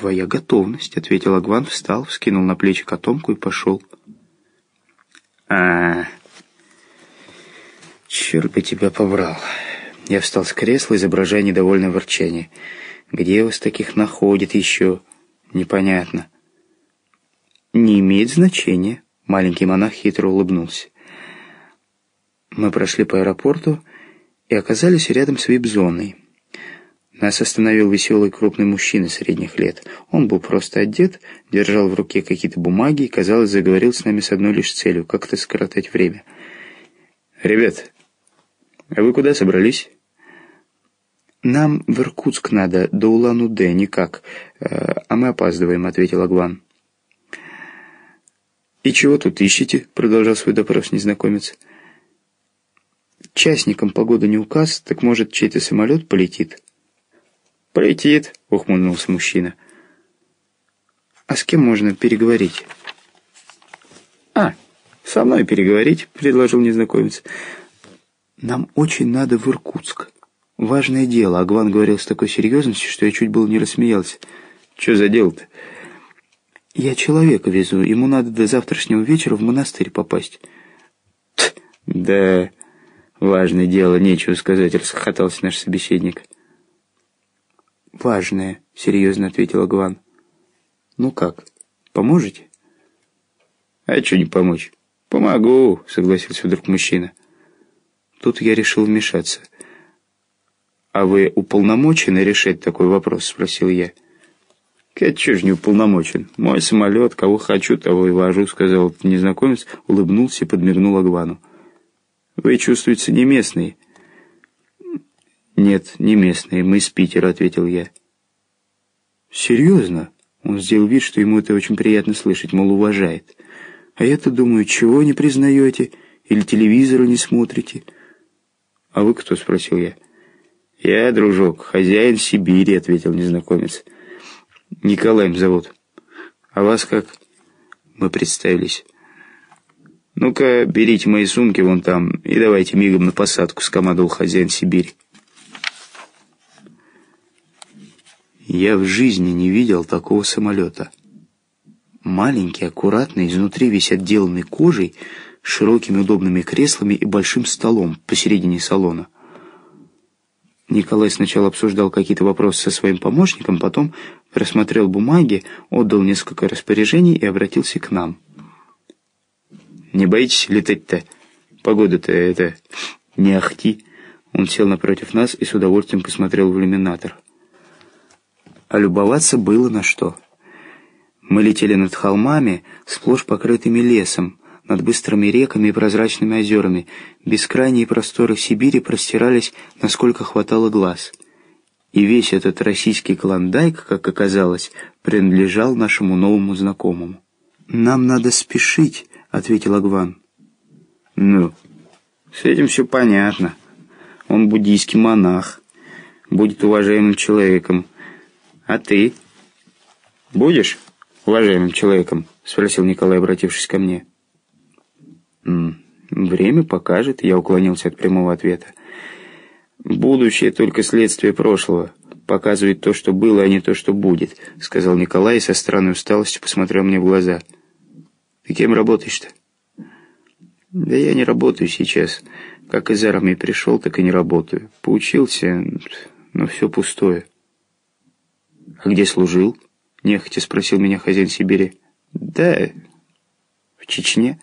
«Твоя готовность», — ответил Агван, встал, вскинул на плечи котомку и пошел. а Черт бы тебя побрал. Я встал с кресла, изображая недовольное ворчание. Где вас таких находит еще? Непонятно. Не имеет значения. Маленький монах хитро улыбнулся. Мы прошли по аэропорту и оказались рядом с вип-зоной. Нас остановил веселый крупный мужчина средних лет. Он был просто одет, держал в руке какие-то бумаги и, казалось, заговорил с нами с одной лишь целью — как-то скоротать время. «Ребят, а вы куда собрались?» «Нам в Иркутск надо, до Улан-Удэ, никак. Э, а мы опаздываем», — ответил Агван. «И чего тут ищете?» — продолжал свой допрос незнакомец. «Частникам погода не указ, так может чей-то самолет полетит?» «Полетит», — ухмыльнулся мужчина. «А с кем можно переговорить?» «А, со мной переговорить», — предложил незнакомец. «Нам очень надо в Иркутск. Важное дело», — Агван говорил с такой серьезностью, что я чуть было не рассмеялся. «Что за дело-то?» «Я человека везу. Ему надо до завтрашнего вечера в монастырь попасть». «Да, важное дело, нечего сказать», — расхохотался наш собеседник. «Важное», — серьезно ответил Агван. «Ну как, поможете?» «А что не помочь?» «Помогу», — согласился вдруг мужчина. Тут я решил вмешаться. «А вы уполномочены решать такой вопрос?» — спросил я. «Я чё ж не уполномочен? Мой самолет, кого хочу, того и вожу», — сказал незнакомец, улыбнулся и подмигнул Агвану. «Вы чувствуете не местные?» «Нет, не местные, мы из Питера», — ответил я. «Серьезно?» Он сделал вид, что ему это очень приятно слышать, мол, уважает. «А я-то думаю, чего не признаете? Или телевизора не смотрите?» «А вы кто?» — спросил я. «Я, дружок, хозяин Сибири», — ответил незнакомец. «Николаем зовут. А вас как?» Мы представились. «Ну-ка, берите мои сумки вон там и давайте мигом на посадку», — скомандовал хозяин Сибири. Я в жизни не видел такого самолета. Маленький, аккуратный, изнутри весь отделанный кожей, широкими удобными креслами и большим столом посередине салона. Николай сначала обсуждал какие-то вопросы со своим помощником, потом рассмотрел бумаги, отдал несколько распоряжений и обратился к нам. «Не боитесь летать-то? Погода-то это... не ахти!» Он сел напротив нас и с удовольствием посмотрел в иллюминатор а любоваться было на что. Мы летели над холмами, сплошь покрытыми лесом, над быстрыми реками и прозрачными озерами. Бескрайние просторы Сибири простирались, насколько хватало глаз. И весь этот российский клондайк, как оказалось, принадлежал нашему новому знакомому. «Нам надо спешить», — ответил Агван. «Ну, с этим все понятно. Он буддийский монах, будет уважаемым человеком». «А ты? Будешь уважаемым человеком?» — спросил Николай, обратившись ко мне. «Время покажет», — я уклонился от прямого ответа. «Будущее только следствие прошлого. Показывает то, что было, а не то, что будет», — сказал Николай и со странной усталостью посмотрел мне в глаза. «Ты кем работаешь-то?» «Да я не работаю сейчас. Как из армии пришел, так и не работаю. Поучился, но все пустое». «А где служил?» — нехотя спросил меня хозяин Сибири. «Да, в Чечне».